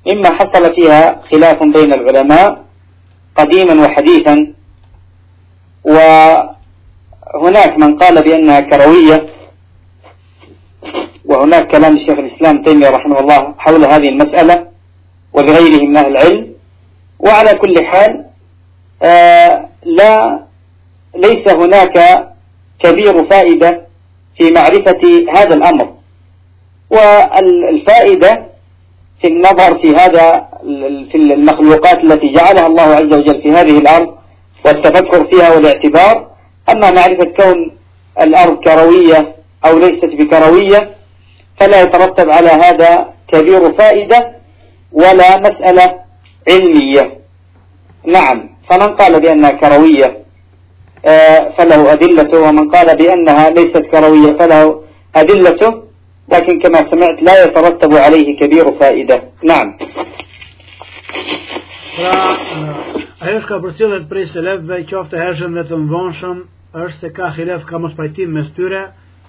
مما حصل فيها خلاف بين العلماء قديما وحديثا وهناك من قال بأنها كروية وهناك كلام الشيخ الإسلام تيمية رحمه الله حول هذه المسألة ولغيره من أهل العلم. وعلى كل حال آه لا ليس هناك كبير فائدة في معرفة هذا الأمر. والفائدة في النظر في هذا في المخلوقات التي جعلها الله عز وجل في هذه الأرض والتفكر فيها والاعتبار. أما معرفة كون الأرض كروية أو ليست بكروية فلا يترتب على هذا كبير فائدة ولا مسألة علمية. نعم فمن قال بأنها كروية آه، فله أدلته ومن قال بأنها ليست كروية فله أدلته لكن كما سمعت لا يترتب عليه كبير فائدة. نعم. Ajo shka përcillet prej selefve, qoftë hershëm dhe të mvonshëm, është se ka khilef ka mos pajtim me styre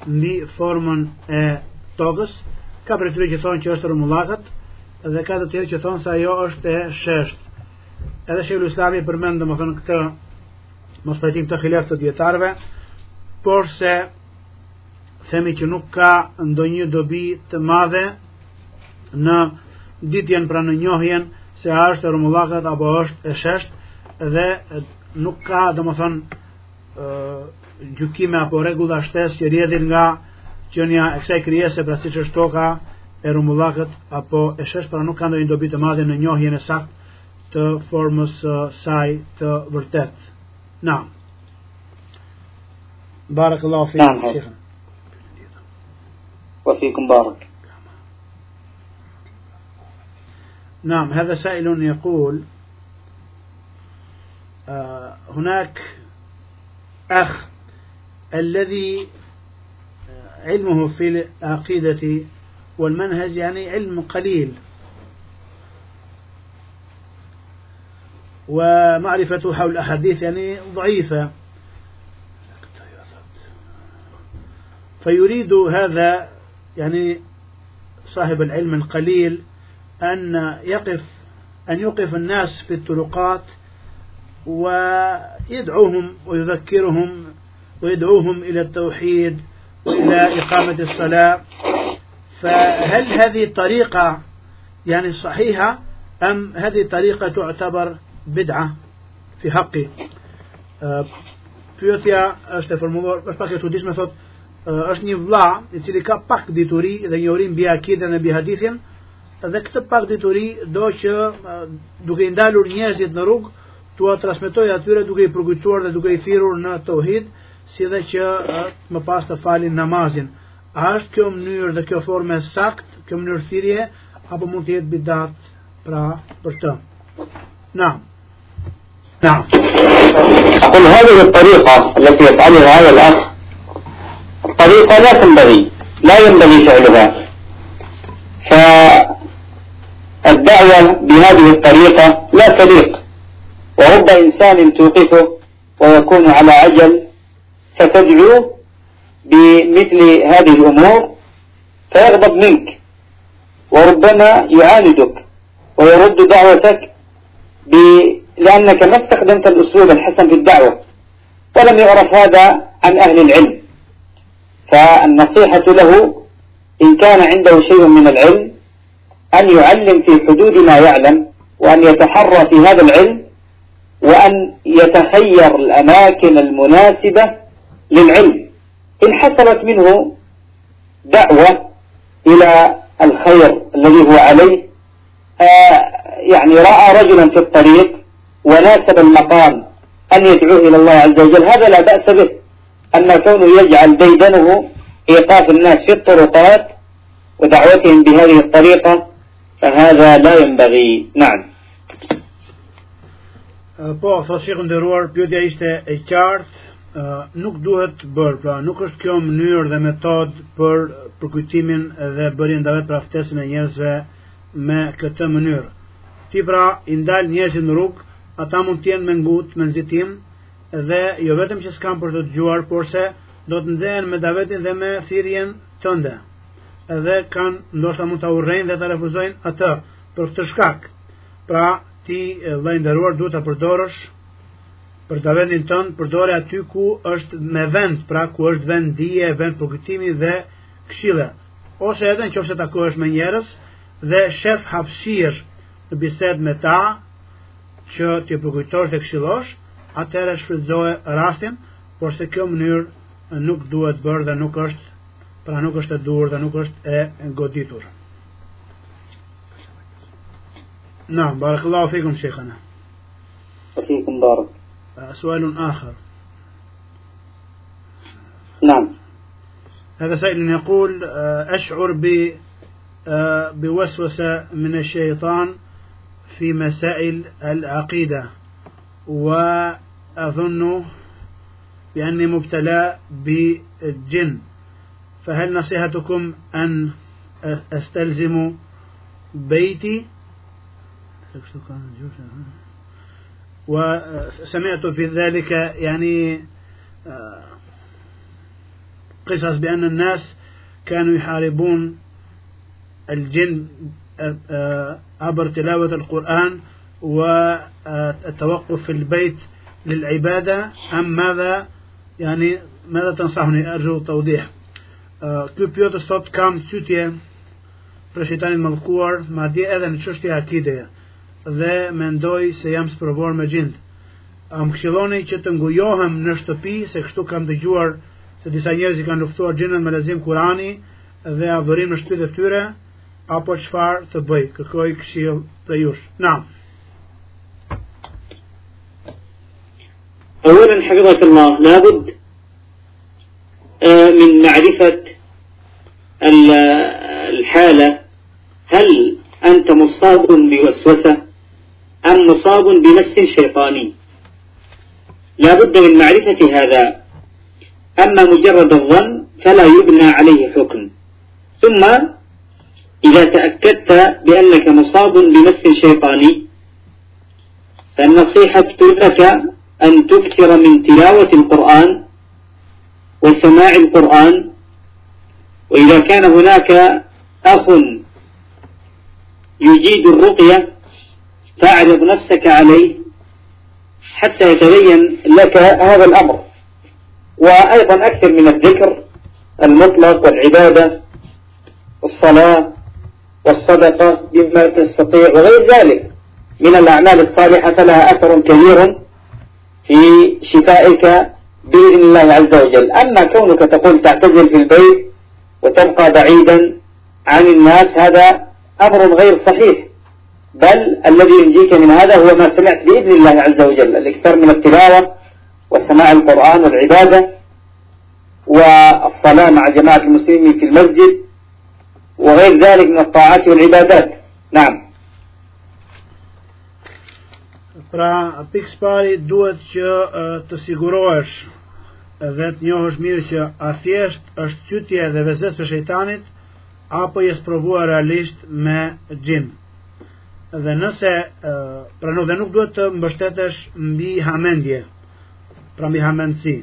mbi formën e tokës, ka për tyre që thonë që është rumullakët, dhe ka të tjerë që thonë se ajo është e shesht. Edhe Sheikhul Islami përmend domethënë këtë mos pajtim të khilef të dietarëve, por se themi që nuk ka ndonjë dobi të madhe në ditjen pra në njohjen se a është rumullakët apo është e shesht dhe nuk ka dhe më thonë gjukime apo regula shtes që rjedhin nga qënja e kësaj kryese pra si që është toka e rumullakët apo e shesht pra nuk ka ndonjë dobi të madhe në njohjen e sakt të formës saj të vërtet na Barakallahu fikum. وفيكم بارك نعم هذا سائل يقول آه هناك أخ الذي علمه في العقيدة والمنهج يعني علم قليل. ومعرفته حول الأحاديث يعني ضعيفة. فيريد هذا يعني صاحب العلم القليل أن يقف أن يوقف الناس في الطرقات ويدعوهم ويذكرهم ويدعوهم إلى التوحيد وإلى إقامة الصلاة فهل هذه الطريقة يعني صحيحة أم هذه الطريقة تعتبر بدعة في حقي pyetja është e formuluar është pak e çuditshme thotë është një vlla i cili ka pak dituri dhe njohuri mbi akiden e mbi hadithin dhe këtë pak dituri do që duke i ndalur njerëzit në rrugë tua transmetoj atyre duke i përkujtuar dhe duke i thirrur në tauhid si dhe që më pas të falin namazin a është kjo mënyrë dhe kjo formë sakt kjo mënyrë thirrje apo mund të jetë bidat pra për të نعم نعم أقول هذه الطريقة التي يفعلها هذا الأخ طريقة لا تنبغي لا ينبغي فعلها فالدعوة بهذه الطريقة لا تليق ورب إنسان توقفه ويكون على عجل فتدعو بمثل هذه الأمور فيغضب منك وربما يعاندك ويرد دعوتك ب... لأنك ما استخدمت الأسلوب الحسن في الدعوة ولم يعرف هذا عن أهل العلم. فالنصيحة له إن كان عنده شيء من العلم أن يعلم في حدود ما يعلم وأن يتحرى في هذا العلم وأن يتخير الأماكن المناسبة للعلم. إن حصلت منه دعوة إلى الخير الذي هو عليه آه، يعني رأى رجلا في الطريق وناسب المقام أن يدعوه إلى الله عز وجل. هذا لا بأس به أما كونه يجعل ديدنه إيقاف الناس في الطرقات ودعوتهم بهذه الطريقة فهذا لا ينبغي. نعم. Po, thot shikë ndëruar, pjotja ishte e qartë, nuk duhet të bërë, pra nuk është kjo mënyrë dhe metod për përkujtimin dhe bërin dhe vetë praftesin e njerëzve me këtë mënyrë. Ti pra, i ndalë njerëzit në rrugë, ata mund tjenë me ngutë, me nëzitim, dhe jo vetëm që s'kam për të të gjuar, por se do të ndehen me davetin dhe me thirjen tënde. Edhe kanë, ndoshta mund të urrejnë dhe të refuzojnë atë për këtë shkak. Pra, ti dhe ndëruar duhet të përdorësh për të vendin tënë përdore aty ku është me vend, pra ku është vend dije, vend përgëtimi dhe këshilla. Ose edhe në qofse tako me njerëz dhe shef hapsir në bisedë me ta që ti përgëtosh dhe këshilosh, atëherë shfrytëzohe rastin, por se kjo mënyrë nuk duhet bërë dhe nuk është pra nuk është e dur dhe nuk është e goditur. Na, barakallahu fikum shekhana. Fikum barak. سؤال آخر. نعم. هذا سائل يقول أشعر ب بوسوسة من الشيطان في مسائل العقيدة وأظن بأني مبتلى بالجن. فهل نصيحتكم أن أستلزم بيتي؟ وسمعت في ذلك يعني آه، قصص بأن الناس كانوا يحاربون الجن آه، عبر تلاوة القرآن والتوقف في البيت للعبادة. أم ماذا؟ يعني ماذا تنصحني؟ أرجو توضيح. Ky pyetës sot kam sytje për shejtanin mallkuar, madje edhe në. dhe mendoj se jam sprovuar me gjind. A më këshilloni që të ngujohem në shtëpi, se kështu kam dëgjuar se disa njerëz i kanë luftuar gjinën me lezim Kurani dhe adhurim në shtëpitë e tyre, apo çfarë të bëj? Kërkoj këshill të jush. Na. أولا حفظك الله لابد من معرفة الحالة هل أنت مصاب بوسوسة أم مصاب بمس شيطاني لا بد من معرفة هذا. أما مجرد الظن فلا يبنى عليه حكم. ثم إذا تأكدت بأنك مصاب بمس شيطاني فالنصيحة لك أن تكثر من تلاوة القرآن وسماع القرآن. وإذا كان هناك أخ يجيد الرقية فاعرض نفسك عليه حتى يتبين لك هذا الأمر. وأيضا أكثر من الذكر المطلق والعبادة والصلاة والصدقة بما تستطيع وغير ذلك من الأعمال الصالحة فلها أثر كبير في شفائك بإذن الله عز وجل. أما كونك تقول تعتزل في البيت وتبقى بعيدا عن الناس هذا أمر غير صحيح. بل الذي ينجيك من هذا هو ما سمعت بإذن الله عز وجل الإكثار من التلاوة وسماع القرآن والعبادة والصلاة مع جماعة المسلمين في المسجد وغير ذلك من الطاعات والعبادات نعم Pra, pikës pari duhet që të sigurohesh dhe të njohësh mirë që a thjesht është qytje dhe vezes për shejtanit, apo jes provuar realisht me gjinë dhe nëse pra nuk dhe nuk duhet të mbështetesh mbi hamendje pra mbi hamendësi.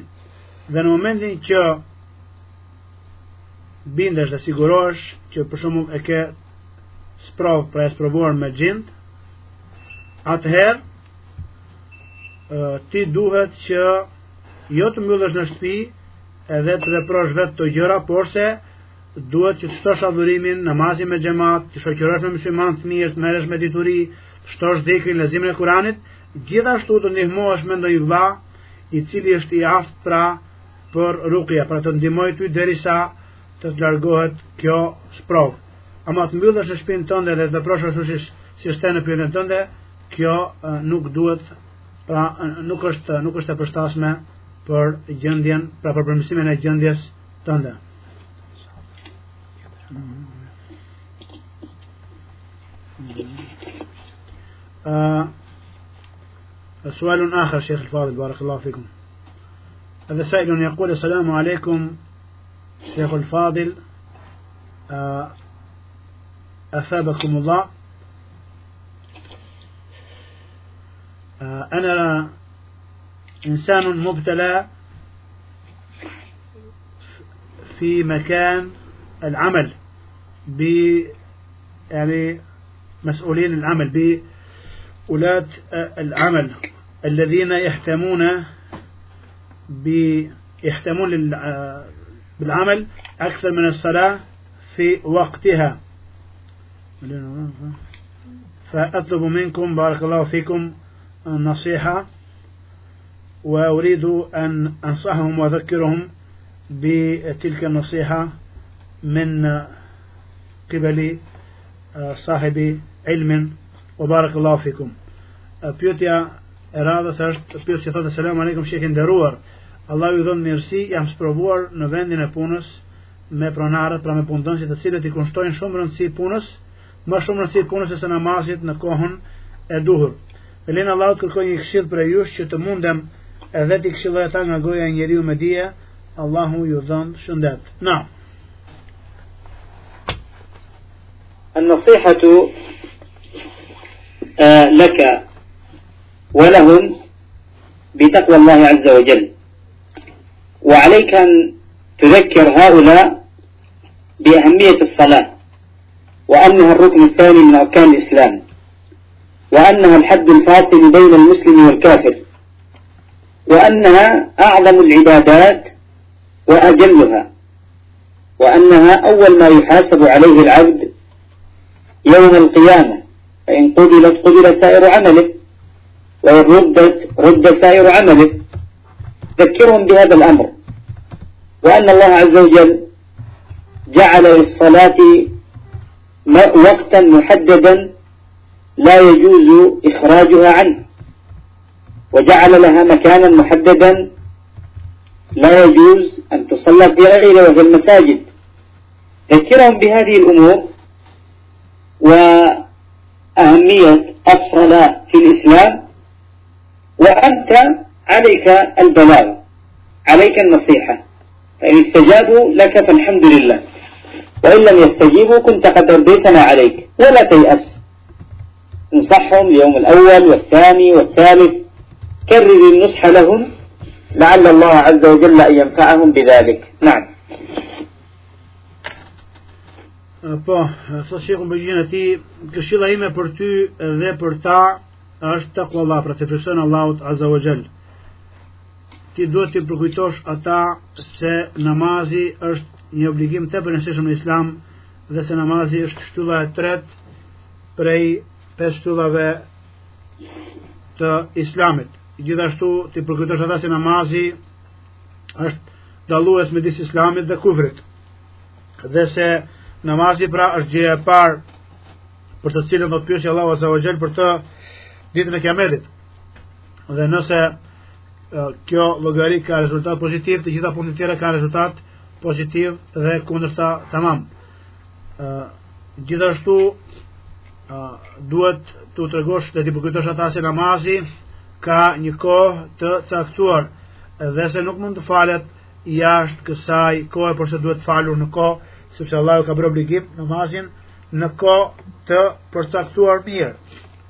Dhe në momentin që bindesh dhe sigurosh që për shumë e ke sprov pra e sprovuar me gjind atëherë ti duhet që jo të mbyllesh në shtëpi edhe të veprosh vetë të gjëra por se duhet që të shtosh adhurimin, namazin me xhamat, të shoqërosh me musliman të mirë, të merresh me dituri, të shtosh dhikrin, lezimin e Kuranit, gjithashtu të ndihmohesh me ndonjë vëlla i cili është i aftë pra për rukja, pra të ndihmoj ty derisa të të largohet kjo sprov. Ama të mbyllësh në shtëpinë tënde dhe të prosh ashtu si si është në pyetjen tënde, kjo nuk duhet pra nuk është nuk është e përshtatshme për gjendjen, pra për përmirësimin e gjendjes tënde. آه سؤال آخر شيخ الفاضل بارك الله فيكم. هذا سائل يقول السلام عليكم شيخ الفاضل. آه أثابكم الله. آه أنا إنسان مبتلى في مكان العمل ب يعني مسؤولين العمل بولاة العمل الذين يهتمون يهتمون بالعمل أكثر من الصلاة في وقتها. فأطلب منكم بارك الله فيكم النصيحة وأريد أن أنصحهم وأذكرهم بتلك النصيحة. من قبل صاحب علم وبارك الله فيكم pyetja e radhës është pyetja që thotë selam aleikum shekë nderuar Allah ju dhon mirësi jam sprovuar në vendin e punës me pronarët pra me punëdhënësit të cilët i kushtojnë shumë rëndësi punës më shumë rëndësi punës se namazit në kohën e duhur Elena Allah të kërkoj një këshill për ju që të mundem edhe të këshilloj ata nga goja e njeriu me dije Allahu ju dhon shëndet. Na. النصيحة لك ولهم بتقوى الله عز وجل. وعليك أن تذكر هؤلاء بأهمية الصلاة وأنها الركن الثاني من أركان الإسلام وأنها الحد الفاصل بين المسلم والكافر وأنها أعظم العبادات وأجلها وأنها أول ما يحاسب عليه العبد يوم القيامة. فإن قبلت قبل سائر عمله. وإن ردت رد سائر عمله. ذكرهم بهذا الأمر. وأن الله عز وجل جعل للصلاة وقتا محددا لا يجوز إخراجها عنه. وجعل لها مكانا محددا لا يجوز أن تصلى في غيره وفي المساجد. ذكرهم بهذه الأمور وأهمية الصلاة في الإسلام وأنت عليك البلاغ عليك النصيحة فإن استجابوا لك فالحمد لله وإن لم يستجيبوا كنت قد رديتنا عليك ولا تيأس. انصحهم اليوم الأول والثاني والثالث كرر النصح لهم لعل الله عز وجل أن ينفعهم بذلك. نعم. Po, sa shekun përgjigjen e ti, këshilla ime për ty dhe për ta është takwa Allah, pra të frikson Allahut Azza wa Jall. Ti duhet të përkujtosh ata se namazi është një obligim të përgjithshëm në Islam dhe se namazi është shtylla e tretë prej pesë shtyllave të Islamit. Gjithashtu ti përkujtosh ata se namazi është dallues midis Islamit dhe kufrit. Dhe se namazi pra është gjëja e parë për të cilën do të pyesë Allahu Azza wa Jall për të ditën e Kiametit. Dhe nëse kjo llogari ka rezultat pozitiv, të gjitha punët tjera kanë rezultat pozitiv dhe kundërta tamam. ë gjithashtu ë duhet të tregosh dhe të përkujtosh ata se namazi ka një kohë të caktuar dhe se nuk mund të falet jashtë kësaj kohë por se duhet falur në kohë sepse Allahu ka bërë obligim namazin në kohë të përcaktuar mirë.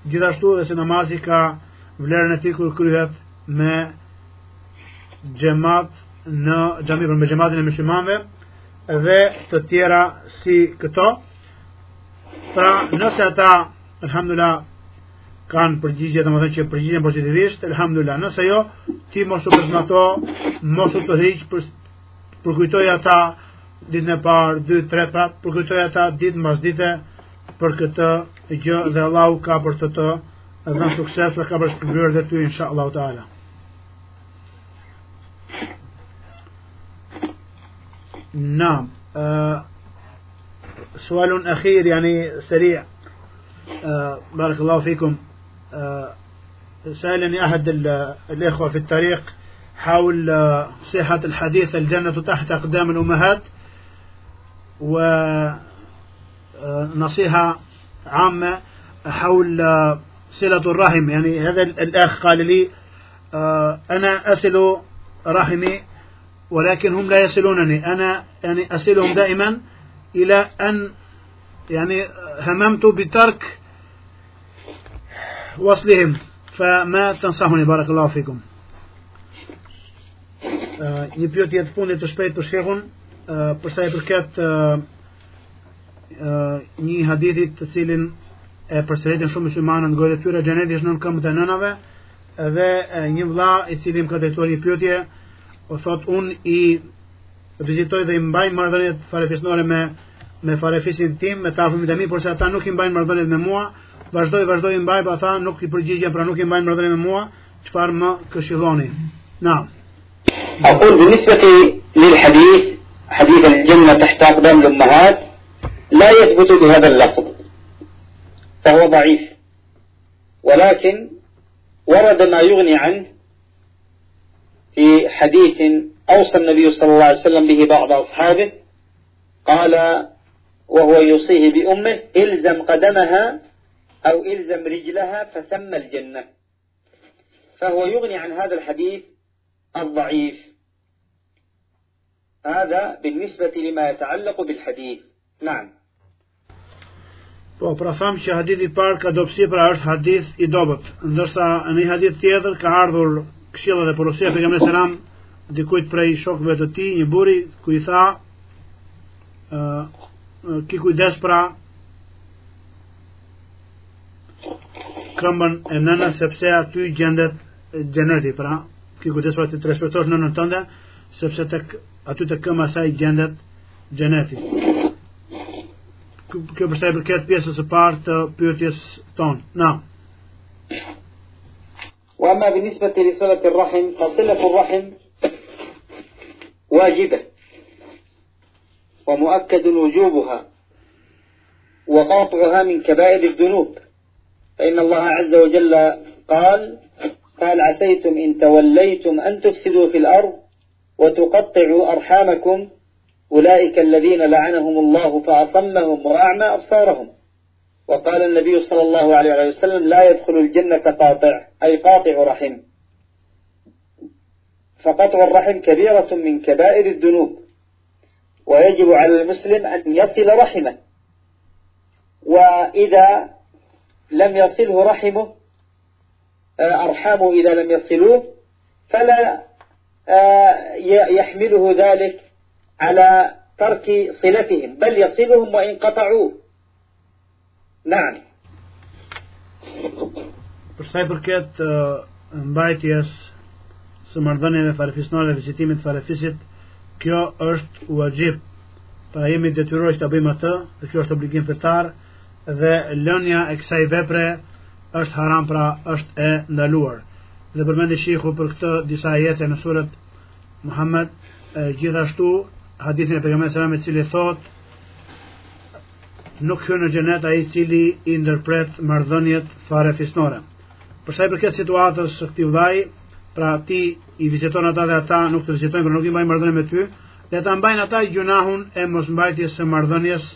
Gjithashtu edhe se namazi ka vlerën e tij kur kryhet me xhamat në xhami për me xhamatin e muslimanëve dhe të tjera si këto. Pra, nëse ata alhamdulillah kanë përgjigje, domethënë që përgjigjen pozitivisht, alhamdulillah. Nëse jo, ti mos u prezanto, mos u tërhiq për për kujtoj ata ditën e parë, 2, 3, pra përkujtoj ata ditë mbas dite për këtë gjë dhe Allahu ka për të të dhënë sukses dhe ka për shpërbyer dhe ty inshallah taala. نعم آه سؤال أخير يعني سريع آه بارك الله فيكم آه سألني أحد الإخوة في الطريق حول صحة الحديث الجنة تحت أقدام الأمهات ونصيحة عامة حول صلة الرحم. يعني هذا الأخ قال لي أنا أصل رحمي ولكن هم لا يصلونني. أنا يعني أصلهم دائما إلى أن يعني هممت بترك وصلهم. فما تنصحني؟ بارك الله فيكم. një pyetje të fundit të shpejt për shehun për sa i përket një hadithit të cilin e përsëritin shumë muslimanë në gojë të tyre xheneti është nën këmbët e nënave dhe një vëlla i cili më ka drejtuar një pyetje o thot un i vizitoj dhe i mbaj marrëdhëniet farefisnore me me farefisin tim me ta fëmijët e mi por se ata nuk i mbajnë marrëdhëniet me mua vazhdoj vazhdoj i mbaj pa ata nuk i përgjigjen pra nuk i mbajnë marrëdhënie me mua çfarë më këshilloni na أقول بالنسبة للحديث حديث الجنة تحت أقدام الأمهات لا يثبت بهذا اللفظ فهو ضعيف. ولكن ورد ما يغني عنه في حديث أوصى النبي صلى الله عليه وسلم به بعض أصحابه قال وهو يوصيه بأمه إلزم قدمها أو إلزم رجلها فثم الجنة. فهو يغني عن هذا الحديث الضعيف. هذا بالنسبة لما يتعلق بالحديث نعم Po, pra tham që hadithi parë ka dopsi pra është hadith i dobet, ndërsa në një hadith tjetër ka ardhur këshilla dhe porosia për jamë selam dikujt prej shokëve të tij, një buri ku i tha ë uh, ki kujdes pra këmbën e nëna sepse aty gjendet gjeneti pra ki kujdes pra të respektosh nënën tënde sepse tek të këma saj gjendet gjeneti. Kjo përsa i përket parë të pyetjes tonë. Na. وأما بالنسبة لصلة الرحم فصلة الرحم واجبة ومؤكد وجوبها وقاطعها من كبائر الذنوب فإن الله عز وجل قال قال عسيتم إن توليتم أن تفسدوا في الأرض وتقطعوا أرحامكم أولئك الذين لعنهم الله فأصمهم وأعمى أبصارهم. وقال النبي صلى الله عليه وسلم لا يدخل الجنة قاطع أي قاطع رحم. فقطع الرحم كبيرة من كبائر الذنوب. ويجب على المسلم أن يصل رحمه. وإذا لم يصله رحمه أرحامه إذا لم يصلوه فلا آه، يحمله ذلك على ترك صلتهم بل يصلهم وإن قطعوه نعم Për sa i përket uh, mbajtjes së marrëdhënieve farefisnore dhe vizitimit farefisit, kjo është wajib. Pra jemi detyruar të bëjmë atë, dhe kjo është obligim fetar dhe lënia e kësaj vepre është haram, pra është e ndaluar dhe përmendi shikhu për këtë disa ajete në surët Muhammed gjithashtu hadithin e pejgamberit sallallahu i cili thot nuk hyn në xhenet ai i cili i ndërpret marrëdhëniet fare fisnore. Për sa i përket situatës së këtij vllai, pra ti i viziton ata dhe ata nuk të vizitojnë por nuk i mbajnë marrëdhënie me ty, dhe ta mbajnë ata gjunahun e mos mbajtjes së marrëdhënies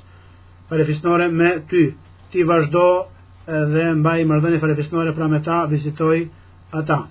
fare fisnore me ty. Ti vazhdo dhe mbaj marrëdhënie fare fisnore pra me ta vizitoj 阿长，